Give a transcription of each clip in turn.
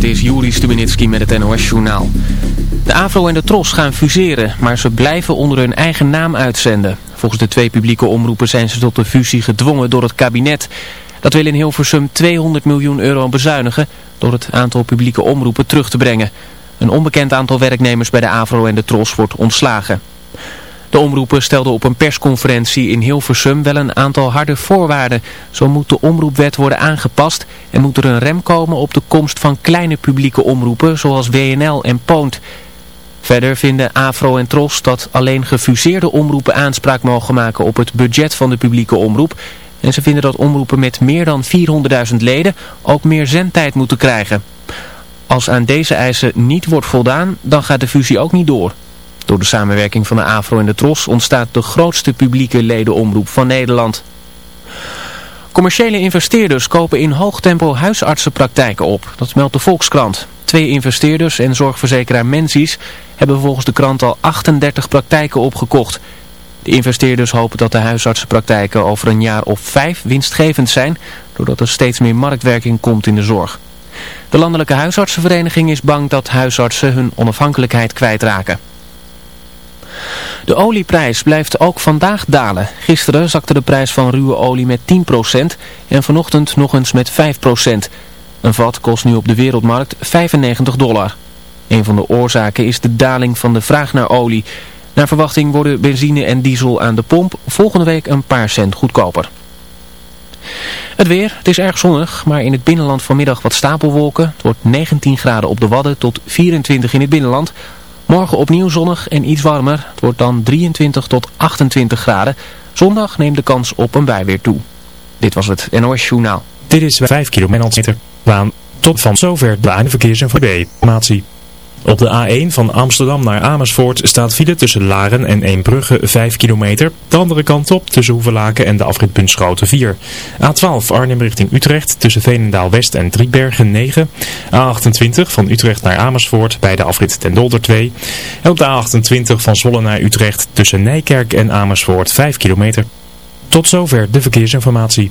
dit is Juri Stubenitski met het NOS-journaal. De AVRO en de TROS gaan fuseren, maar ze blijven onder hun eigen naam uitzenden. Volgens de twee publieke omroepen zijn ze tot de fusie gedwongen door het kabinet. Dat wil in Hilversum 200 miljoen euro bezuinigen door het aantal publieke omroepen terug te brengen. Een onbekend aantal werknemers bij de AVRO en de TROS wordt ontslagen. De omroepen stelden op een persconferentie in Hilversum wel een aantal harde voorwaarden. Zo moet de omroepwet worden aangepast en moet er een rem komen op de komst van kleine publieke omroepen zoals WNL en Poont. Verder vinden AFRO en TROS dat alleen gefuseerde omroepen aanspraak mogen maken op het budget van de publieke omroep. En ze vinden dat omroepen met meer dan 400.000 leden ook meer zendtijd moeten krijgen. Als aan deze eisen niet wordt voldaan, dan gaat de fusie ook niet door. Door de samenwerking van de AFRO en de TROS ontstaat de grootste publieke ledenomroep van Nederland. Commerciële investeerders kopen in hoog tempo huisartsenpraktijken op. Dat meldt de Volkskrant. Twee investeerders en zorgverzekeraar Mensies hebben volgens de krant al 38 praktijken opgekocht. De investeerders hopen dat de huisartsenpraktijken over een jaar of vijf winstgevend zijn, doordat er steeds meer marktwerking komt in de zorg. De Landelijke Huisartsenvereniging is bang dat huisartsen hun onafhankelijkheid kwijtraken. De olieprijs blijft ook vandaag dalen. Gisteren zakte de prijs van ruwe olie met 10% en vanochtend nog eens met 5%. Een vat kost nu op de wereldmarkt 95 dollar. Een van de oorzaken is de daling van de vraag naar olie. Naar verwachting worden benzine en diesel aan de pomp volgende week een paar cent goedkoper. Het weer, het is erg zonnig, maar in het binnenland vanmiddag wat stapelwolken. Het wordt 19 graden op de Wadden tot 24 in het binnenland. Morgen opnieuw zonnig en iets warmer. Het wordt dan 23 tot 28 graden. Zondag neemt de kans op een bui weer toe. Dit was het NOS Journaal. Dit is 5 kilometer. Baan tot van zover de verkeers en. Op de A1 van Amsterdam naar Amersfoort staat file tussen Laren en Eembrugge 5 kilometer. De andere kant op tussen Hoevelaken en de afritpunt Schoten 4. A12 Arnhem richting Utrecht tussen Veenendaal West en Driebergen 9. A28 van Utrecht naar Amersfoort bij de afrit ten Dolder 2. En op de A28 van Zwolle naar Utrecht tussen Nijkerk en Amersfoort 5 kilometer. Tot zover de verkeersinformatie.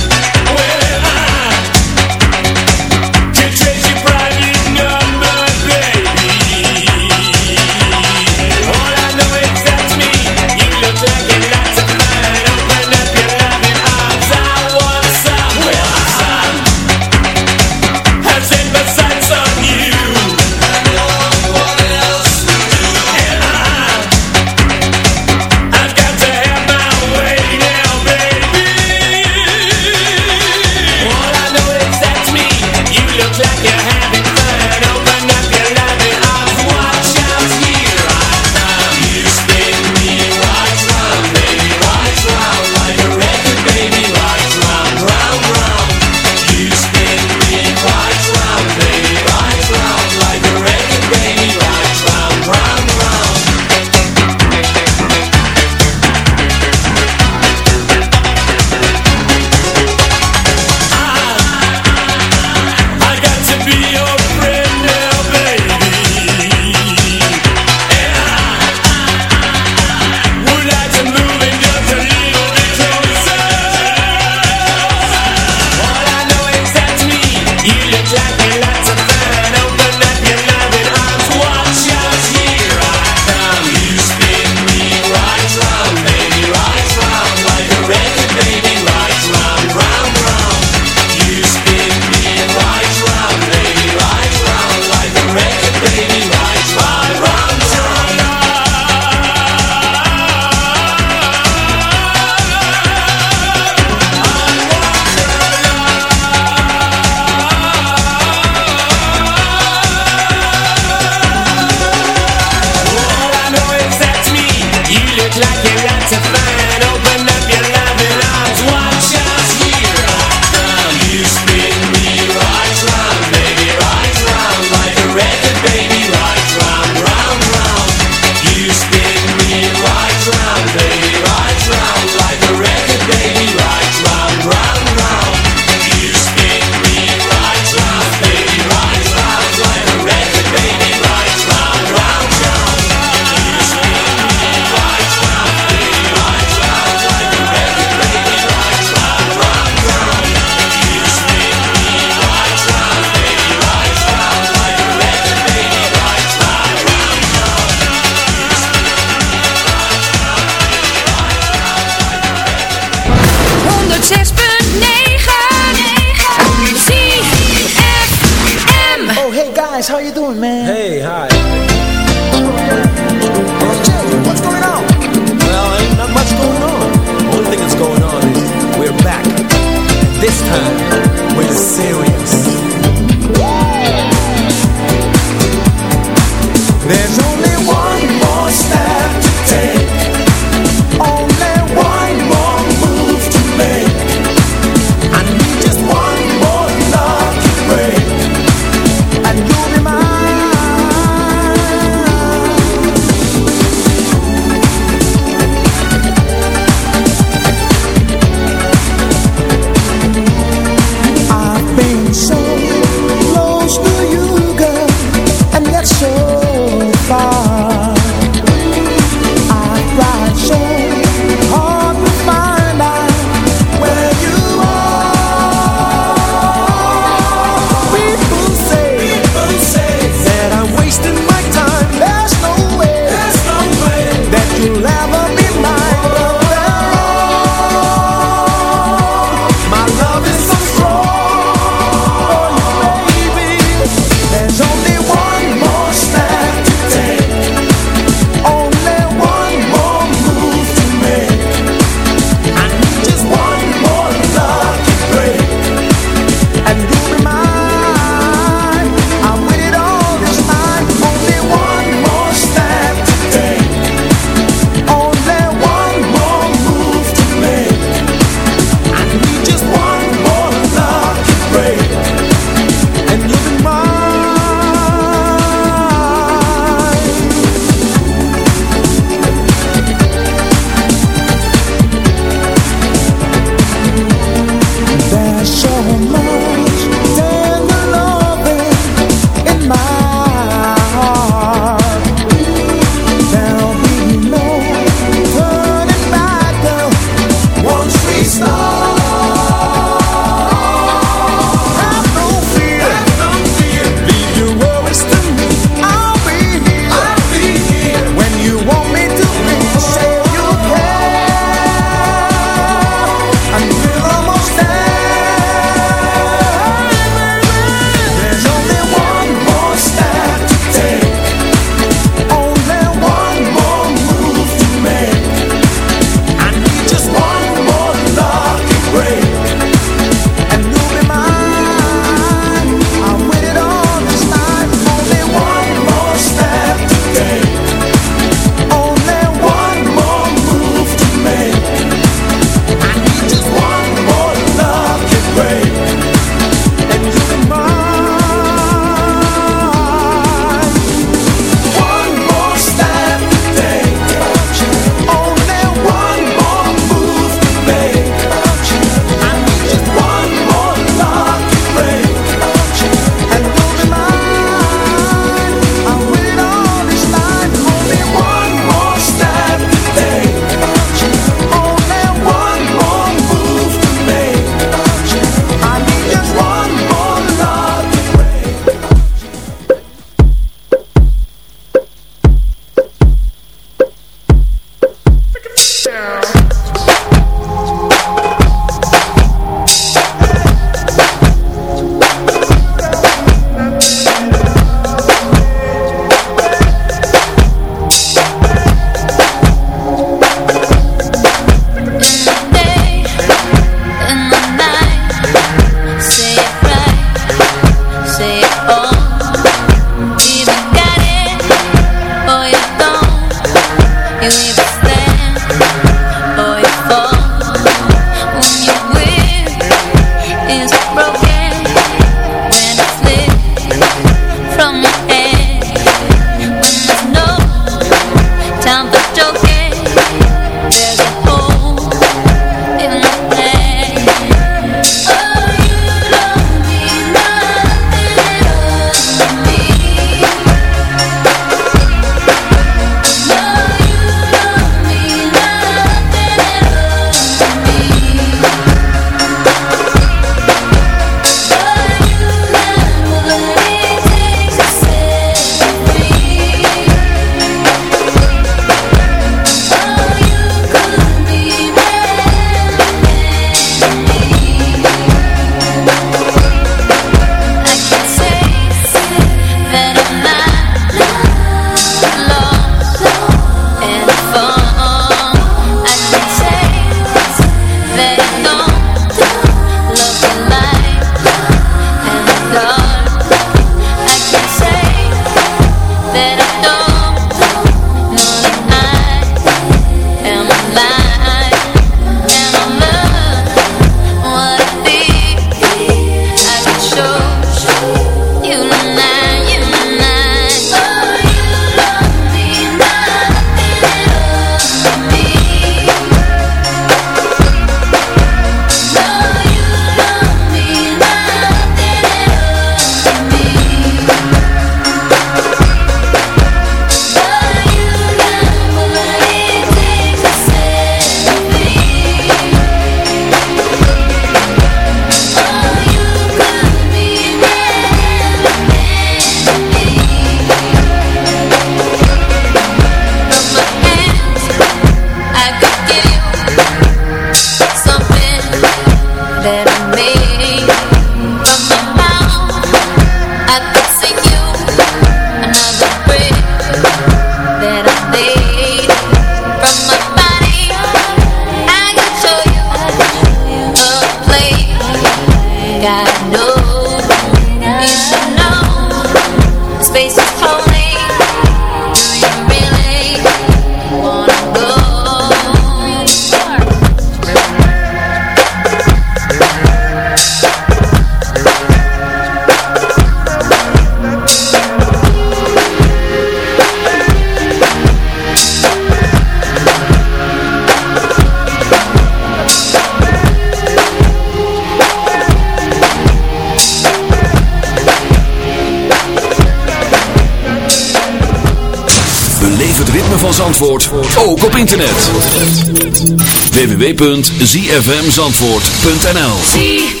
www.zfmzandvoort.nl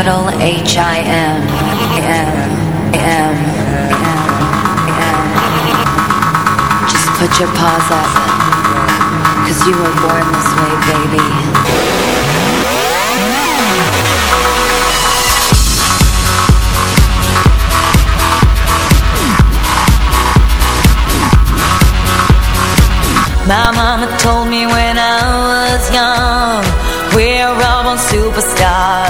capital H I M M M M. Just put your paws up, cause you were born this way, baby. My mama told me when I was young, we're all on superstars.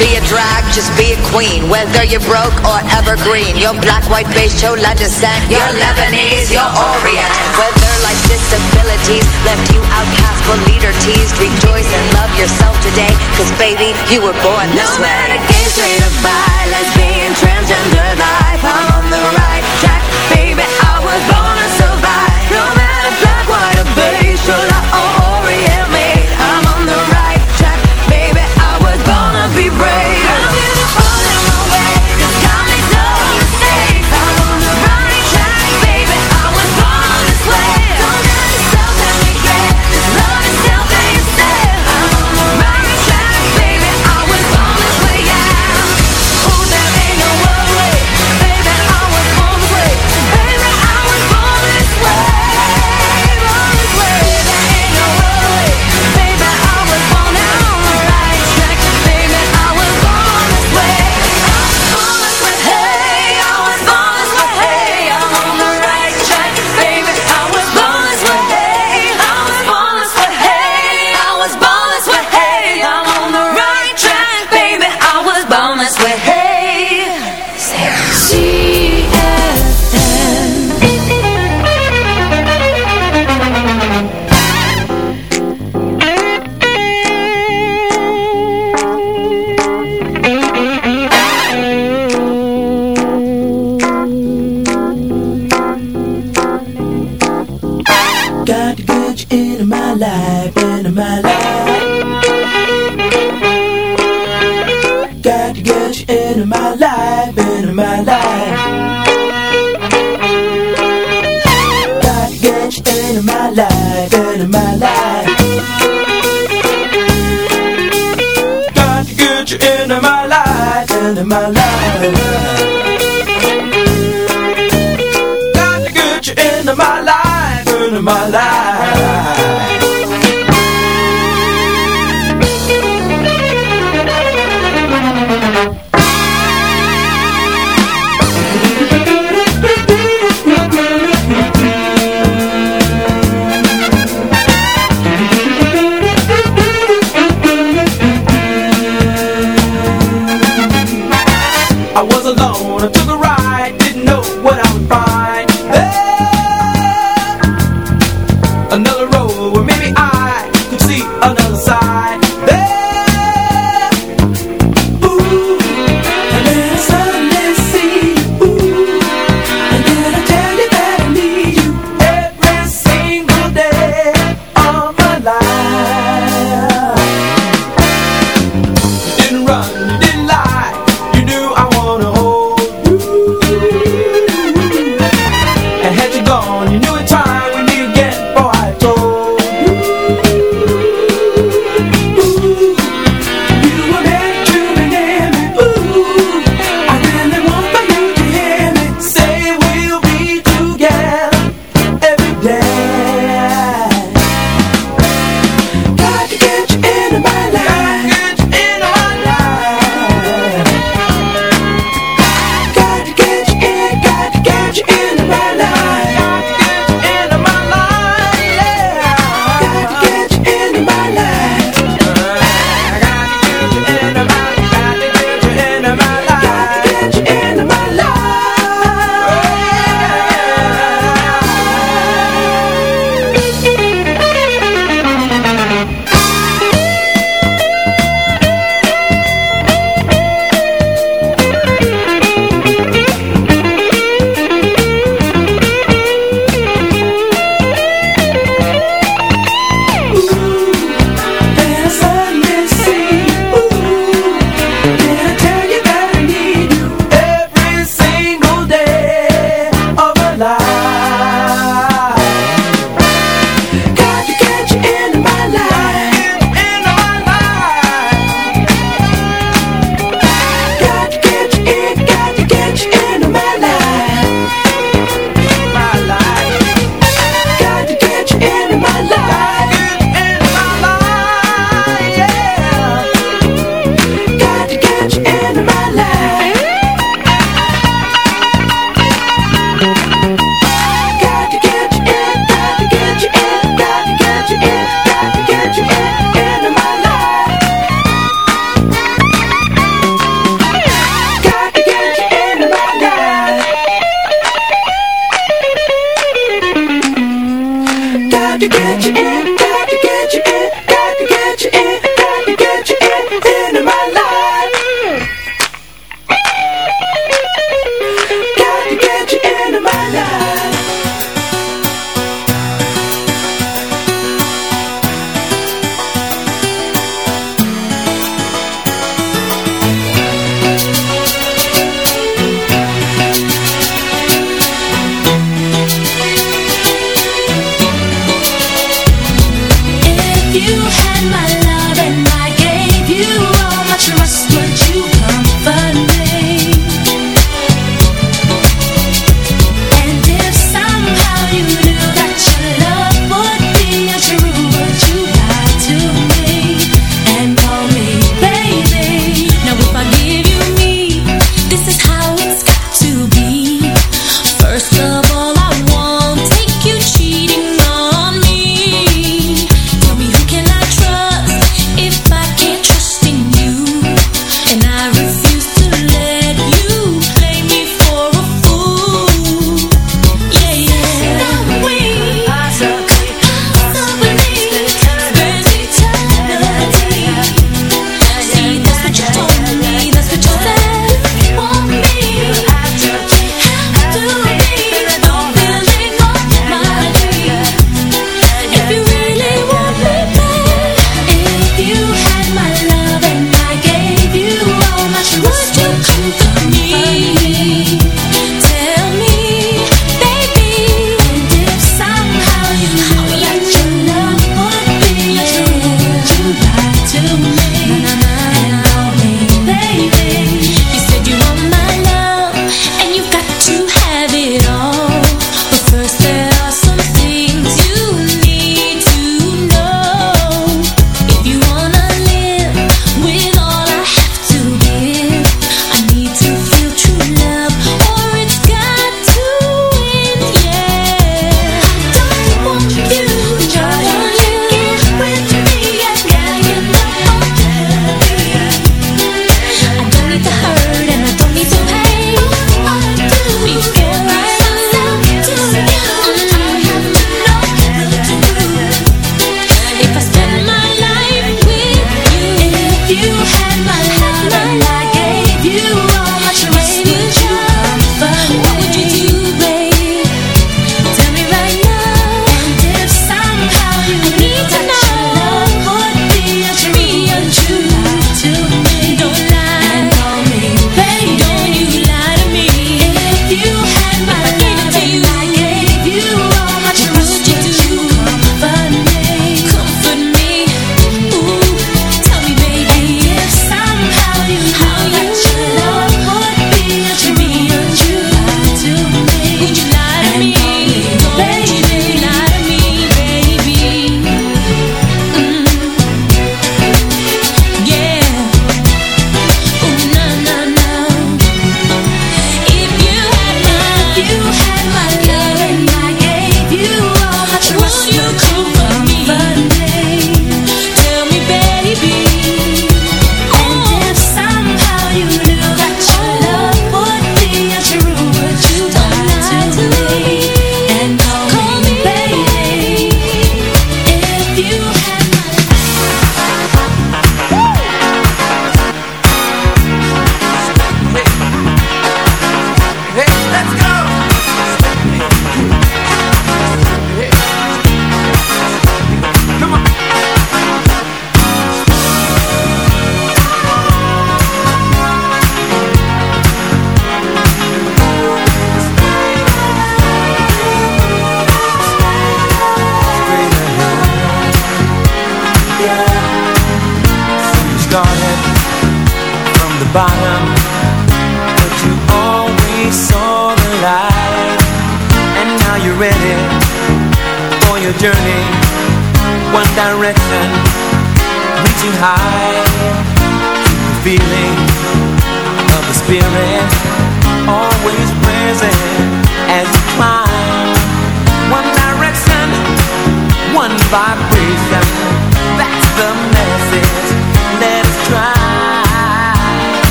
be a drag, just be a queen Whether you're broke or evergreen. Your black, white, beige, chola descent your Lebanese, your Orient. Whether life's disabilities Left you outcast for leader teased Rejoice and love yourself today Cause baby, you were born this no way. No matter gay, straight or bi Lesbian, transgender life I'm on the right track Baby, I was born to survive. No matter black, white or beige Chola or